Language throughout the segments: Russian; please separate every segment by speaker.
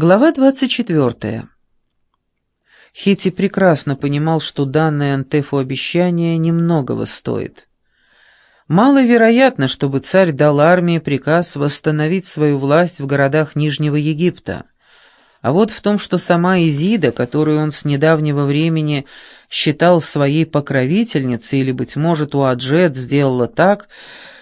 Speaker 1: Глава 24. Хити прекрасно понимал, что данное Антефу обещание немногого стоит. Маловероятно, чтобы царь дал армии приказ восстановить свою власть в городах Нижнего Египта. А вот в том, что сама Изида, которую он с недавнего времени считал своей покровительницей, или, быть может, Уаджет сделала так,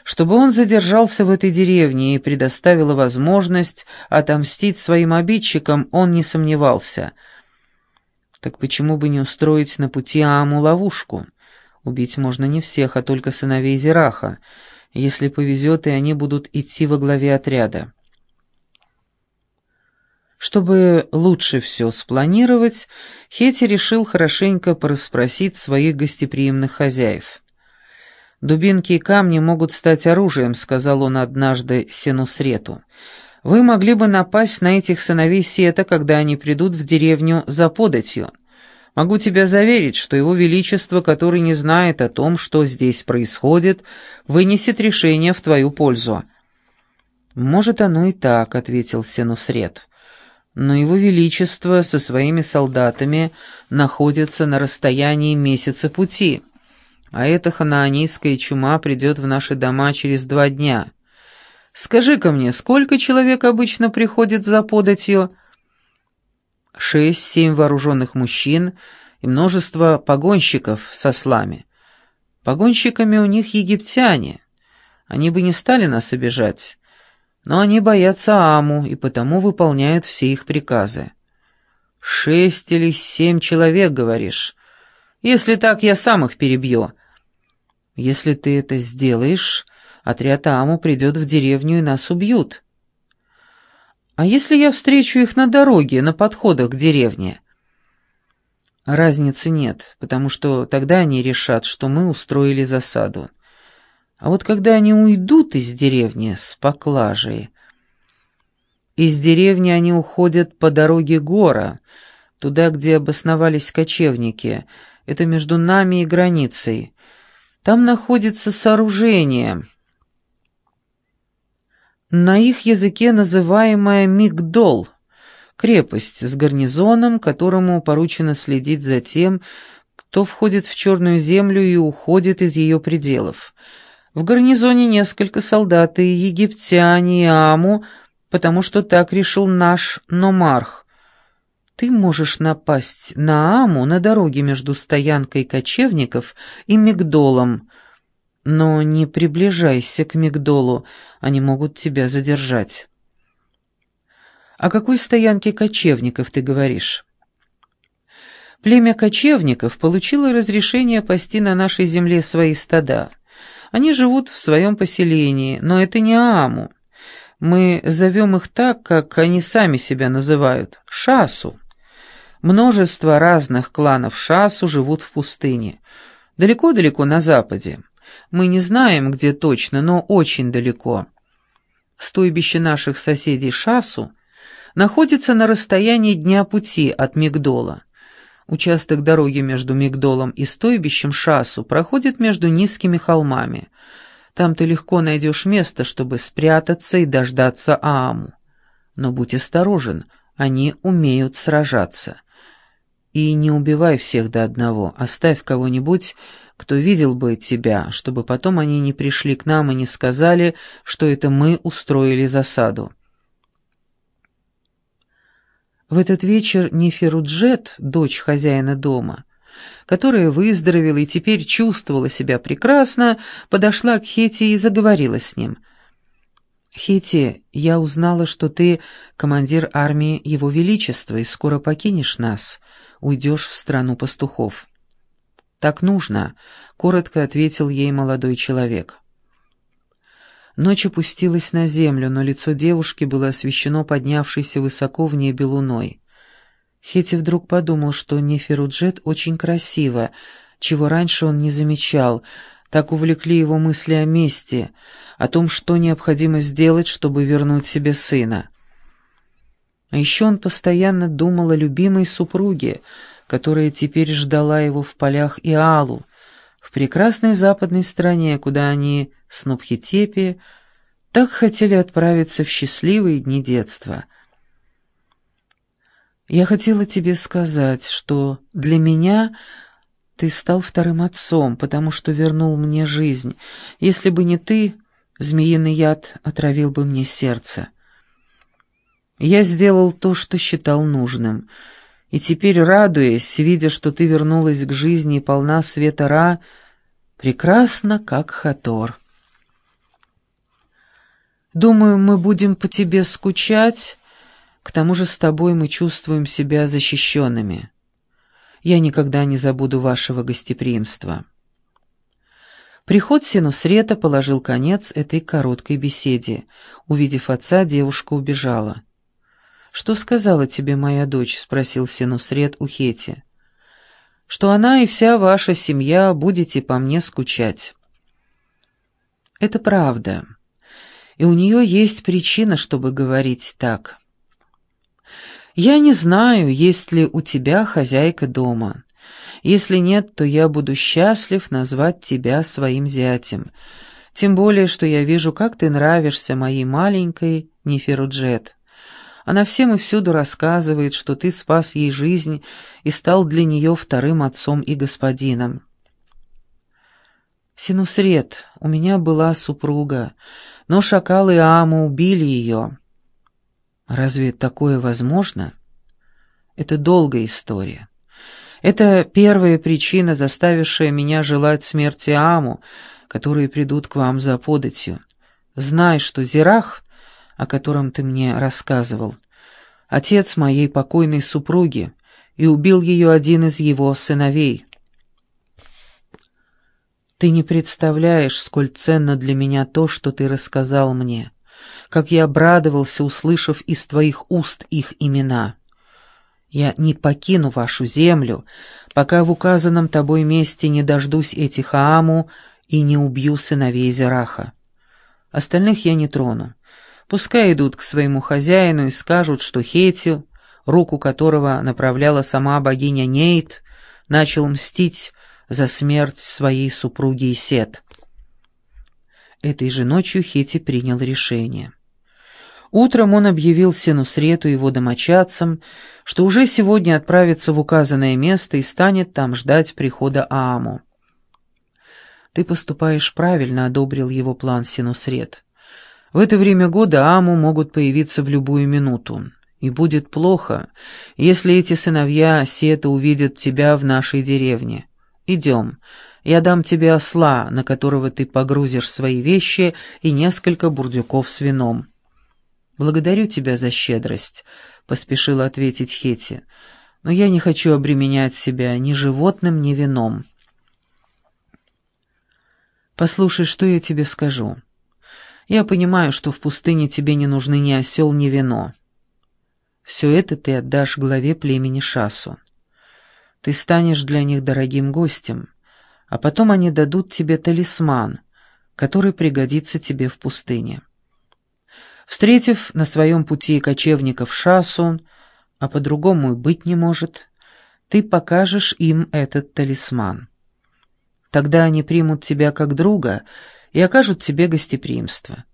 Speaker 1: чтобы он задержался в этой деревне и предоставила возможность отомстить своим обидчикам, он не сомневался. Так почему бы не устроить на пути Ааму ловушку? Убить можно не всех, а только сыновей Зираха, если повезет, и они будут идти во главе отряда. Чтобы лучше все спланировать, Хети решил хорошенько порасспросить своих гостеприимных хозяев. «Дубинки и камни могут стать оружием», — сказал он однажды Сенусрету. «Вы могли бы напасть на этих сыновей Сета, когда они придут в деревню за податью. Могу тебя заверить, что его величество, который не знает о том, что здесь происходит, вынесет решение в твою пользу». «Может, оно и так», — ответил Сенусрет. «Но его величество со своими солдатами находится на расстоянии месяца пути». А эта ханаанийская чума придет в наши дома через два дня. Скажи-ка мне, сколько человек обычно приходит за податью?» «Шесть-семь вооруженных мужчин и множество погонщиков со слами. Погонщиками у них египтяне. Они бы не стали нас обижать, но они боятся Аму и потому выполняют все их приказы. Шесть или семь человек, говоришь?» Если так, я сам их перебью. Если ты это сделаешь, отряд Аму придет в деревню и нас убьют. А если я встречу их на дороге, на подходах к деревне? Разницы нет, потому что тогда они решат, что мы устроили засаду. А вот когда они уйдут из деревни с поклажей... Из деревни они уходят по дороге гора, туда, где обосновались кочевники. Это между нами и границей. Там находится сооружение, на их языке называемая Мигдол, крепость с гарнизоном, которому поручено следить за тем, кто входит в Черную землю и уходит из ее пределов. В гарнизоне несколько солдат и египтяне, и Аму, потому что так решил наш Номарх, ты можешь напасть на Аму на дороге между стоянкой кочевников и Мигдолом, но не приближайся к Мигдолу, они могут тебя задержать. О какой стоянке кочевников ты говоришь? Племя кочевников получило разрешение пасти на нашей земле свои стада. Они живут в своем поселении, но это не Ааму. Мы зовем их так, как они сами себя называют — Шасу. Множество разных кланов Шасу живут в пустыне. Далеко-далеко на западе. Мы не знаем, где точно, но очень далеко. Стойбище наших соседей Шасу находится на расстоянии дня пути от Мигдола. Участок дороги между Мигдолом и стойбищем Шасу проходит между низкими холмами. Там ты легко найдешь место, чтобы спрятаться и дождаться Ааму. Но будь осторожен, они умеют сражаться. И не убивай всех до одного, оставь кого-нибудь, кто видел бы тебя, чтобы потом они не пришли к нам и не сказали, что это мы устроили засаду. В этот вечер Неферуджет, дочь хозяина дома, которая выздоровела и теперь чувствовала себя прекрасно, подошла к Хете и заговорила с ним. «Хете, я узнала, что ты командир армии Его Величества и скоро покинешь нас» уйдешь в страну пастухов». «Так нужно», — коротко ответил ей молодой человек. Ночь опустилась на землю, но лицо девушки было освещено поднявшейся высоко в небе луной. Хети вдруг подумал, что Неферуджет очень красиво, чего раньше он не замечал, так увлекли его мысли о мести, о том, что необходимо сделать, чтобы вернуть себе сына. А еще он постоянно думал о любимой супруге, которая теперь ждала его в полях Иалу, в прекрасной западной стране, куда они с Нубхитепи так хотели отправиться в счастливые дни детства. Я хотела тебе сказать, что для меня ты стал вторым отцом, потому что вернул мне жизнь. Если бы не ты, змеиный яд отравил бы мне сердце. Я сделал то, что считал нужным, и теперь, радуясь, видя, что ты вернулась к жизни и полна света Ра, прекрасно, как Хатор. Думаю, мы будем по тебе скучать, к тому же с тобой мы чувствуем себя защищенными. Я никогда не забуду вашего гостеприимства». Приход Синусрета положил конец этой короткой беседе. Увидев отца, девушка убежала. «Что сказала тебе моя дочь?» — спросил Синусрет у Хети. «Что она и вся ваша семья будете по мне скучать». «Это правда. И у нее есть причина, чтобы говорить так». «Я не знаю, есть ли у тебя хозяйка дома. Если нет, то я буду счастлив назвать тебя своим зятем. Тем более, что я вижу, как ты нравишься моей маленькой Неферуджет. Она всем и всюду рассказывает, что ты спас ей жизнь и стал для нее вторым отцом и господином». «Синусред, у меня была супруга, но шакалы Аама убили ее». Разве такое возможно? Это долгая история. Это первая причина, заставившая меня желать смерти Аму, которые придут к вам за податью. Знай, что Зирах, о котором ты мне рассказывал, отец моей покойной супруги, и убил ее один из его сыновей. Ты не представляешь, сколь ценно для меня то, что ты рассказал мне как я обрадовался, услышав из твоих уст их имена. Я не покину вашу землю, пока в указанном тобой месте не дождусь этих Ааму и не убью сыновей Зераха. Остальных я не трону. Пускай идут к своему хозяину и скажут, что Хетил, руку которого направляла сама богиня Нейт, начал мстить за смерть своей супруги Исет. Этой же ночью Хети принял решение. Утром он объявил Сенусрету и его домочадцам, что уже сегодня отправится в указанное место и станет там ждать прихода Ааму. «Ты поступаешь правильно», — одобрил его план Синусред. «В это время года Ааму могут появиться в любую минуту, и будет плохо, если эти сыновья Сета увидят тебя в нашей деревне. Идем, я дам тебе осла, на которого ты погрузишь свои вещи и несколько бурдюков с вином». «Благодарю тебя за щедрость», — поспешила ответить Хети. «Но я не хочу обременять себя ни животным, ни вином». «Послушай, что я тебе скажу. Я понимаю, что в пустыне тебе не нужны ни осел, ни вино. Все это ты отдашь главе племени Шасу. Ты станешь для них дорогим гостем» а потом они дадут тебе талисман, который пригодится тебе в пустыне. Встретив на своем пути кочевников Шасун, а по-другому и быть не может, ты покажешь им этот талисман. Тогда они примут тебя как друга и окажут тебе гостеприимство.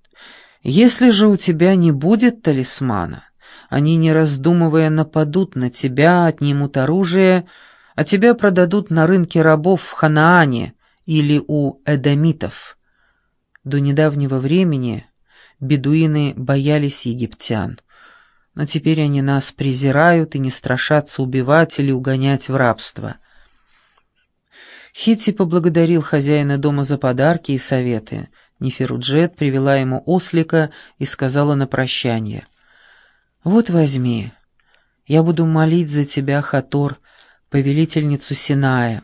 Speaker 1: Если же у тебя не будет талисмана, они, не раздумывая, нападут на тебя, отнимут оружие — а тебя продадут на рынке рабов в Ханаане или у эдомитов. До недавнего времени бедуины боялись египтян, но теперь они нас презирают и не страшатся убивать или угонять в рабство. Хитти поблагодарил хозяина дома за подарки и советы. Неферуджет привела ему ослика и сказала на прощание. «Вот возьми, я буду молить за тебя, Хатор, повелительницу Синая.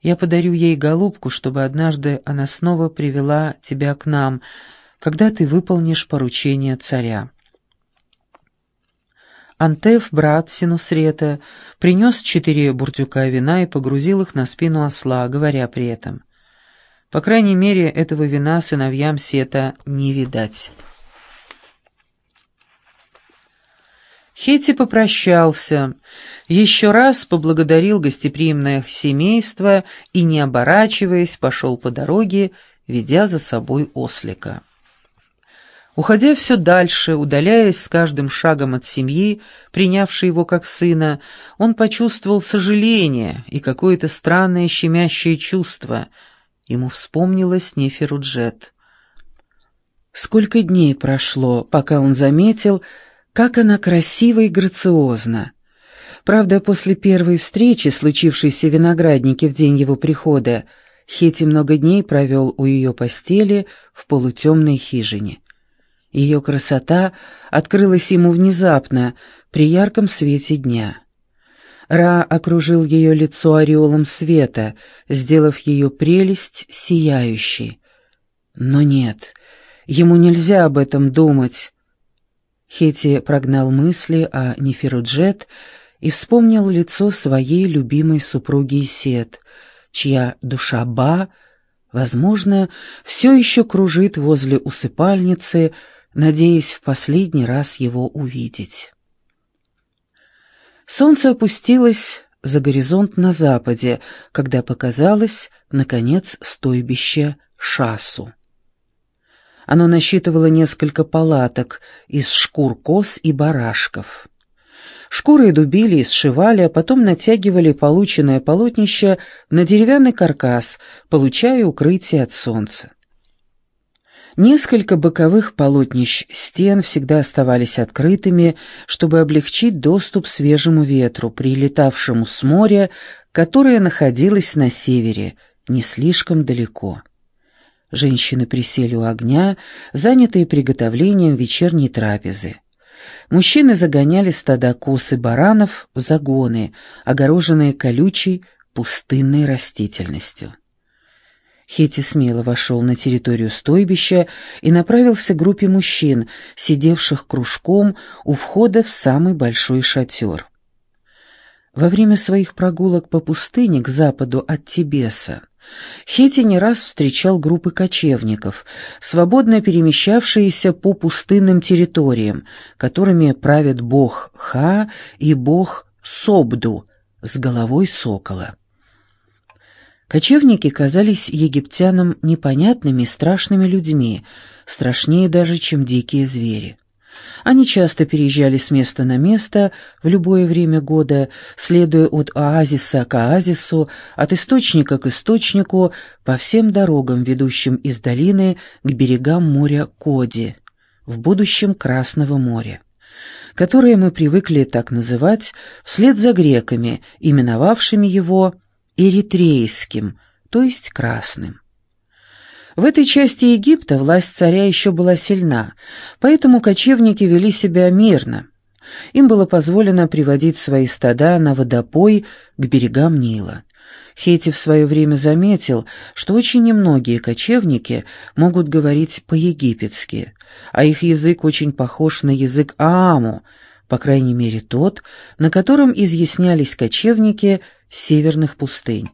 Speaker 1: Я подарю ей голубку, чтобы однажды она снова привела тебя к нам, когда ты выполнишь поручение царя». Антеф, брат Синусрета, принес четыре бурдюка вина и погрузил их на спину осла, говоря при этом, «По крайней мере, этого вина сыновьям Сета не видать». Хетти попрощался, еще раз поблагодарил гостеприимное семейство и, не оборачиваясь, пошел по дороге, ведя за собой ослика. Уходя все дальше, удаляясь с каждым шагом от семьи, принявшей его как сына, он почувствовал сожаление и какое-то странное щемящее чувство. Ему вспомнилась Неферуджет. Сколько дней прошло, пока он заметил, как она красива и грациозна. Правда, после первой встречи, случившейся в винограднике в день его прихода, Хети много дней провел у ее постели в полутемной хижине. Ее красота открылась ему внезапно, при ярком свете дня. Ра окружил ее лицо ореолом света, сделав ее прелесть сияющей. Но нет, ему нельзя об этом думать. Хети прогнал мысли о Неферуджет и вспомнил лицо своей любимой супруги Исет, чья душа Ба, возможно, все еще кружит возле усыпальницы, надеясь в последний раз его увидеть. Солнце опустилось за горизонт на западе, когда показалось, наконец, стойбище Шасу. Оно насчитывало несколько палаток из шкур коз и барашков. Шкуры дубили и сшивали, а потом натягивали полученное полотнище на деревянный каркас, получая укрытие от солнца. Несколько боковых полотнищ стен всегда оставались открытыми, чтобы облегчить доступ свежему ветру, прилетавшему с моря, которое находилось на севере, не слишком далеко. Женщины присели у огня, занятые приготовлением вечерней трапезы. Мужчины загоняли стада коз и баранов в загоны, огороженные колючей пустынной растительностью. Хетти смело вошел на территорию стойбища и направился к группе мужчин, сидевших кружком у входа в самый большой шатер. Во время своих прогулок по пустыне к западу от Тибеса Хетти не раз встречал группы кочевников, свободно перемещавшиеся по пустынным территориям, которыми правят бог Ха и бог Собду с головой сокола. Кочевники казались египтянам непонятными страшными людьми, страшнее даже, чем дикие звери. Они часто переезжали с места на место в любое время года, следуя от оазиса к оазису, от источника к источнику, по всем дорогам, ведущим из долины к берегам моря Коди, в будущем Красного моря, которое мы привыкли так называть вслед за греками, именовавшими его эритрейским, то есть красным. В этой части Египта власть царя еще была сильна, поэтому кочевники вели себя мирно. Им было позволено приводить свои стада на водопой к берегам Нила. Хети в свое время заметил, что очень немногие кочевники могут говорить по-египетски, а их язык очень похож на язык Ааму, по крайней мере тот, на котором изъяснялись кочевники северных пустынь.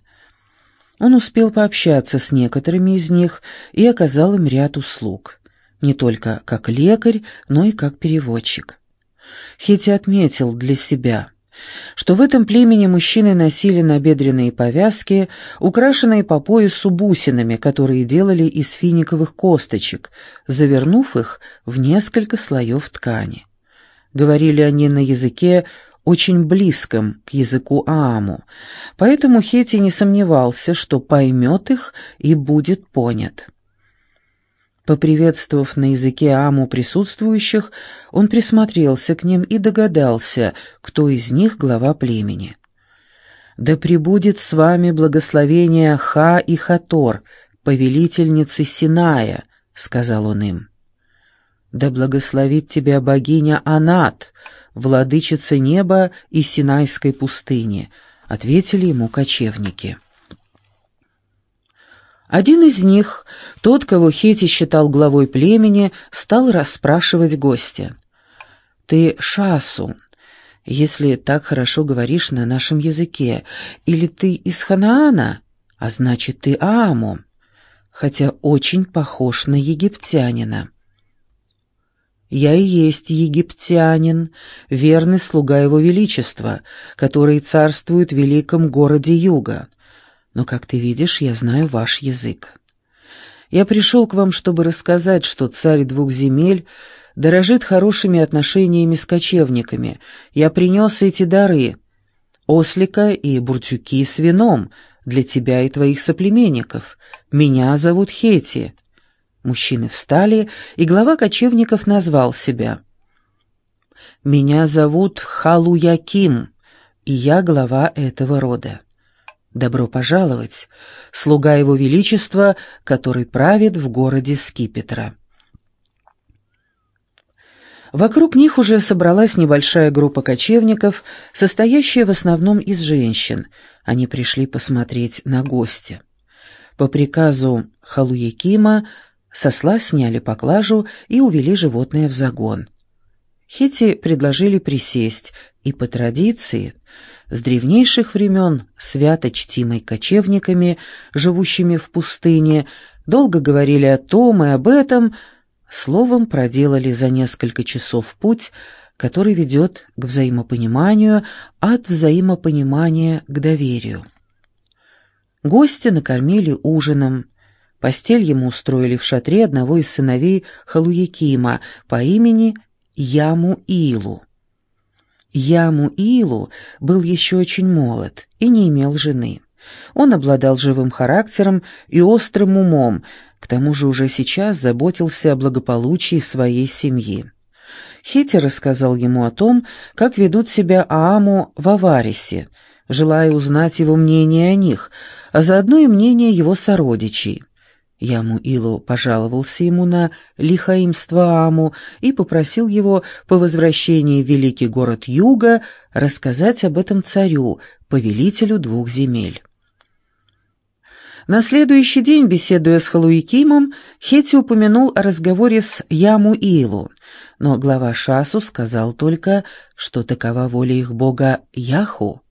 Speaker 1: Он успел пообщаться с некоторыми из них и оказал им ряд услуг, не только как лекарь, но и как переводчик. Хити отметил для себя, что в этом племени мужчины носили набедренные повязки, украшенные по поясу бусинами, которые делали из финиковых косточек, завернув их в несколько слоев ткани. Говорили они на языке очень близком к языку Ааму, поэтому Хети не сомневался, что поймет их и будет понят. Поприветствовав на языке Ааму присутствующих, он присмотрелся к ним и догадался, кто из них глава племени. «Да пребудет с вами благословение Ха и Хатор, повелительницы Синая», — сказал он им. «Да благословит тебя богиня Анат», владычица неба и Синайской пустыни», — ответили ему кочевники. Один из них, тот, кого Хети считал главой племени, стал расспрашивать гостя. «Ты Шасу, если так хорошо говоришь на нашем языке, или ты из Ханаана, а значит, ты Ааму, хотя очень похож на египтянина». Я и есть египтянин, верный слуга его величества, который царствует в великом городе Юга. Но, как ты видишь, я знаю ваш язык. Я пришел к вам, чтобы рассказать, что царь двух земель дорожит хорошими отношениями с кочевниками. Я принес эти дары — ослика и буртюки с вином для тебя и твоих соплеменников. Меня зовут Хети». Мужчины встали, и глава кочевников назвал себя. «Меня зовут Халуяким, и я глава этого рода. Добро пожаловать, слуга его величества, который правит в городе Скипетра». Вокруг них уже собралась небольшая группа кочевников, состоящая в основном из женщин. Они пришли посмотреть на гостя. По приказу Халуякима Сосла сняли поклажу и увели животное в загон. Хети предложили присесть, и по традиции, с древнейших времен, свято чтимой кочевниками, живущими в пустыне, долго говорили о том и об этом, словом проделали за несколько часов путь, который ведет к взаимопониманию, от взаимопонимания к доверию. Гостя накормили ужином, Постель ему устроили в шатре одного из сыновей Халуякима по имени Яму Илу. Яму Илу был еще очень молод и не имел жены. Он обладал живым характером и острым умом, к тому же уже сейчас заботился о благополучии своей семьи. Хити рассказал ему о том, как ведут себя Ааму в Аварисе, желая узнать его мнение о них, а заодно и мнение его сородичей. Яму-Илу пожаловался ему на лихаимство Аму и попросил его по возвращении в великий город Юга рассказать об этом царю, повелителю двух земель. На следующий день, беседуя с Халуикимом, Хети упомянул о разговоре с Яму-Илу, но глава Шасу сказал только, что такова воля их бога Яху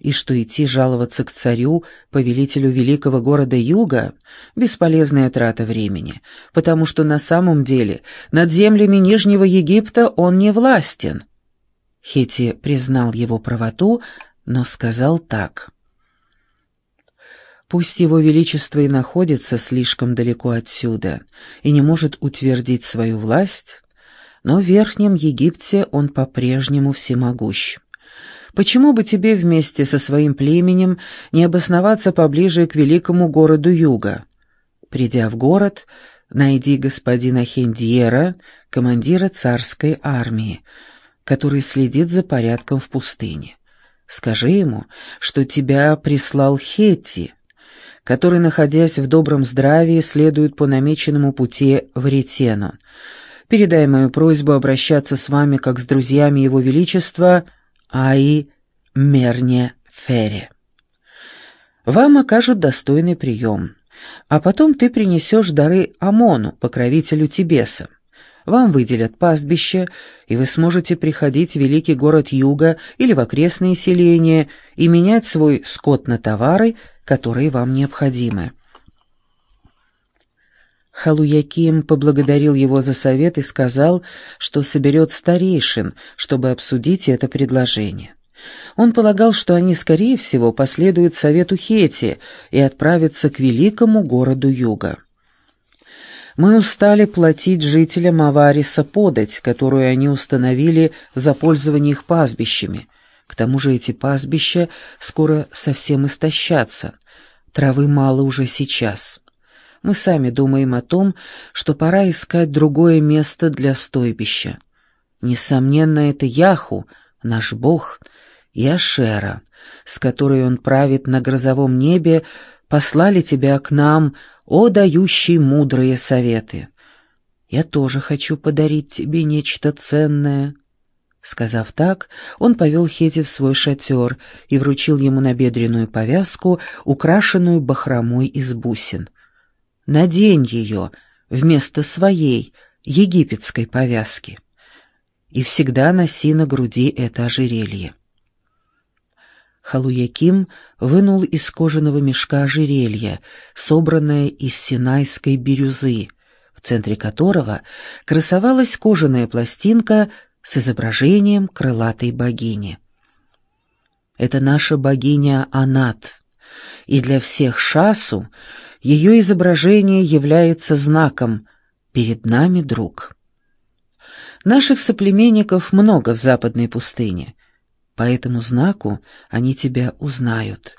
Speaker 1: и что идти жаловаться к царю, повелителю великого города Юга, бесполезная трата времени, потому что на самом деле над землями Нижнего Египта он не властен. Хети признал его правоту, но сказал так. «Пусть его величество и находится слишком далеко отсюда и не может утвердить свою власть, но в Верхнем Египте он по-прежнему всемогущ». Почему бы тебе вместе со своим племенем не обосноваться поближе к великому городу Юга? Придя в город, найди господина Хендьера, командира царской армии, который следит за порядком в пустыне. Скажи ему, что тебя прислал Хетти, который, находясь в добром здравии, следует по намеченному пути в Ретену. Передай мою просьбу обращаться с вами как с друзьями Его Величества — Аи Мерне Фере. Вам окажут достойный прием, а потом ты принесешь дары Амону, покровителю Тибеса. Вам выделят пастбище, и вы сможете приходить в великий город Юга или в окрестные селения и менять свой скот на товары, которые вам необходимы. Халуяким поблагодарил его за совет и сказал, что соберет старейшин, чтобы обсудить это предложение. Он полагал, что они, скорее всего, последуют совету Хети и отправятся к великому городу Юга. Мы устали платить жителям Авариса подать, которую они установили за пользование их пастбищами. К тому же эти пастбища скоро совсем истощатся. Травы мало уже сейчас. Мы сами думаем о том, что пора искать другое место для стойбища. Несомненно, это Яху, наш Бог, и Ашера, с которой он правит на грозовом небе, послали тебя к нам, о дающий мудрые советы. Я тоже хочу подарить тебе нечто ценное». Сказав так, он повел Хети в свой шатер и вручил ему набедренную повязку, украшенную бахромой из бусин. Надень ее вместо своей египетской повязки. И всегда носи на груди это ожерелье. Халуяким вынул из кожаного мешка ожерелье, собранное из синайской бирюзы, в центре которого красовалась кожаная пластинка с изображением крылатой богини. Это наша богиня Анат, и для всех Шасу Ее изображение является знаком «Перед нами друг». Наших соплеменников много в западной пустыне. По этому знаку они тебя узнают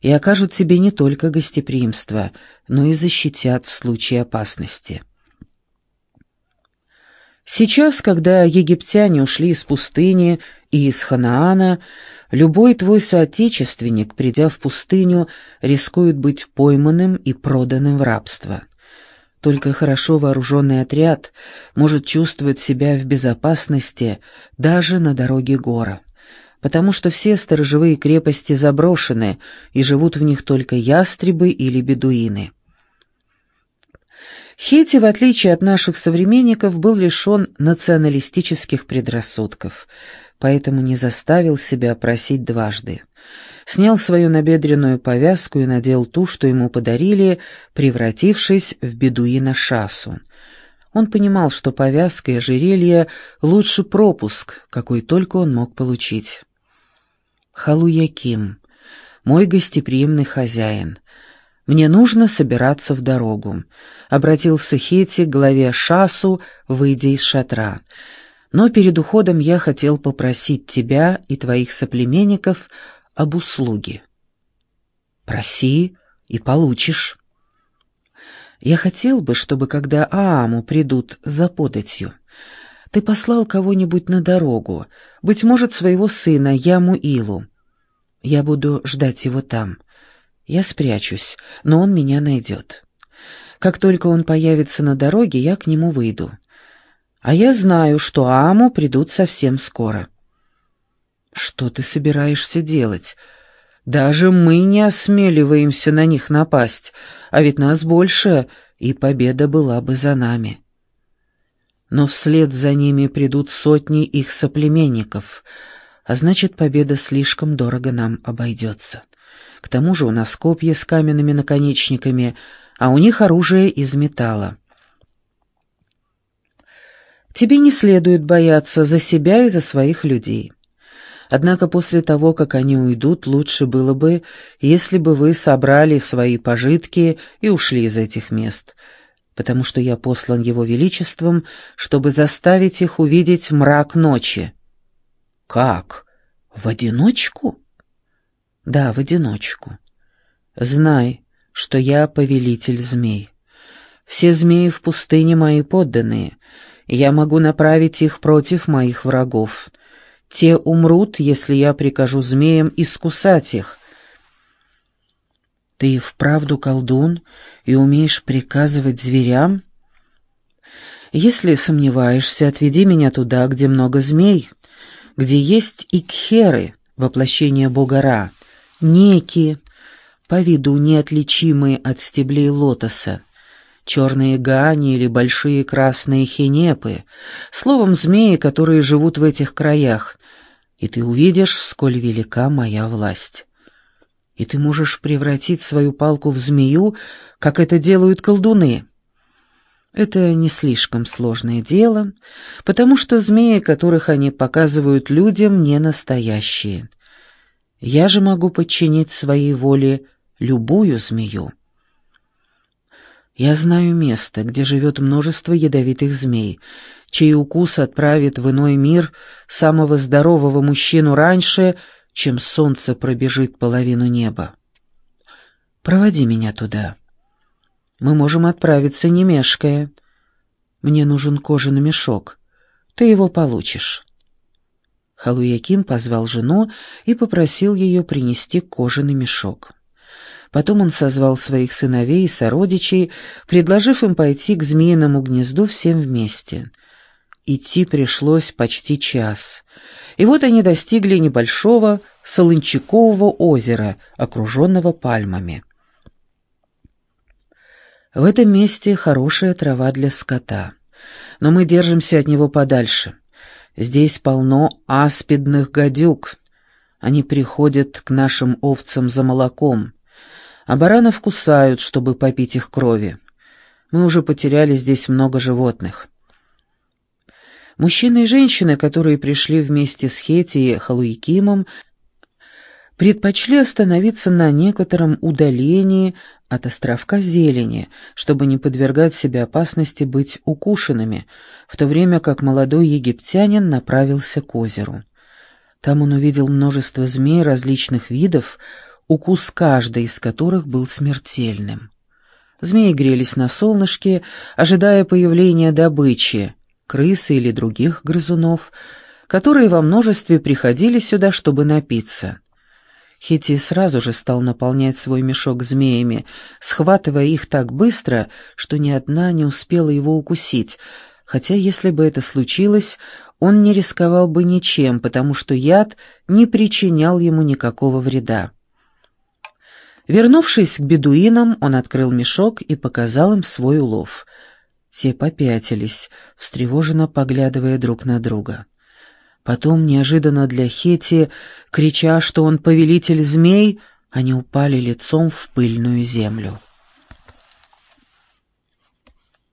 Speaker 1: и окажут тебе не только гостеприимство, но и защитят в случае опасности. Сейчас, когда египтяне ушли из пустыни и из Ханаана, любой твой соотечественник, придя в пустыню, рискует быть пойманным и проданным в рабство. Только хорошо вооруженный отряд может чувствовать себя в безопасности даже на дороге гора, потому что все сторожевые крепости заброшены, и живут в них только ястребы или бедуины. Хетти, в отличие от наших современников, был лишен националистических предрассудков, поэтому не заставил себя просить дважды. Снял свою набедренную повязку и надел ту, что ему подарили, превратившись в бедуина Шасу. Он понимал, что повязка и ожерелье — лучший пропуск, какой только он мог получить. Халуяким, мой гостеприимный хозяин, «Мне нужно собираться в дорогу», — обратился Хети к главе Шасу, выйдя из шатра. «Но перед уходом я хотел попросить тебя и твоих соплеменников об услуге». «Проси и получишь». «Я хотел бы, чтобы, когда Ааму придут за податью, ты послал кого-нибудь на дорогу, быть может, своего сына Яму Илу. Я буду ждать его там». Я спрячусь, но он меня найдет. Как только он появится на дороге, я к нему выйду. А я знаю, что Аму придут совсем скоро. Что ты собираешься делать? Даже мы не осмеливаемся на них напасть, а ведь нас больше, и победа была бы за нами. Но вслед за ними придут сотни их соплеменников, а значит, победа слишком дорого нам обойдется. К тому же у нас копья с каменными наконечниками, а у них оружие из металла. Тебе не следует бояться за себя и за своих людей. Однако после того, как они уйдут, лучше было бы, если бы вы собрали свои пожитки и ушли из этих мест, потому что я послан его величеством, чтобы заставить их увидеть мрак ночи». «Как? В одиночку?» Да, в одиночку. Знай, что я повелитель змей. Все змеи в пустыне мои подданные, я могу направить их против моих врагов. Те умрут, если я прикажу змеям искусать их. Ты вправду колдун и умеешь приказывать зверям? Если сомневаешься, отведи меня туда, где много змей, где есть икхеры, воплощение бога Ра, некие, по виду неотличимые от стеблей лотоса, черные гани или большие красные хинепы, словом, змеи, которые живут в этих краях, и ты увидишь, сколь велика моя власть. И ты можешь превратить свою палку в змею, как это делают колдуны. Это не слишком сложное дело, потому что змеи, которых они показывают людям, не настоящие — я же могу подчинить своей воле любую змею. Я знаю место, где живет множество ядовитых змей, чей укус отправит в иной мир самого здорового мужчину раньше, чем солнце пробежит половину неба. Проводи меня туда. Мы можем отправиться, не мешкая. Мне нужен кожаный мешок. Ты его получишь. Халуяким позвал жену и попросил ее принести кожаный мешок. Потом он созвал своих сыновей и сородичей, предложив им пойти к змеиному гнезду всем вместе. Идти пришлось почти час. И вот они достигли небольшого Солончакового озера, окруженного пальмами. В этом месте хорошая трава для скота, но мы держимся от него подальше. Здесь полно аспидных гадюк. Они приходят к нашим овцам за молоком, а баранов кусают, чтобы попить их крови. Мы уже потеряли здесь много животных. Мужчины и женщины, которые пришли вместе с Хети и Халуикимом, предпочли остановиться на некотором удалении от островка зелени, чтобы не подвергать себе опасности быть укушенными, в то время как молодой египтянин направился к озеру. Там он увидел множество змей различных видов, укус каждой из которых был смертельным. Змеи грелись на солнышке, ожидая появления добычи, крысы или других грызунов, которые во множестве приходили сюда, чтобы напиться. Хити сразу же стал наполнять свой мешок змеями, схватывая их так быстро, что ни одна не успела его укусить, хотя если бы это случилось, он не рисковал бы ничем, потому что яд не причинял ему никакого вреда. Вернувшись к бедуинам, он открыл мешок и показал им свой улов. Те попятились, встревоженно поглядывая друг на друга. Потом, неожиданно для Хети, крича, что он повелитель змей, они упали лицом в пыльную землю.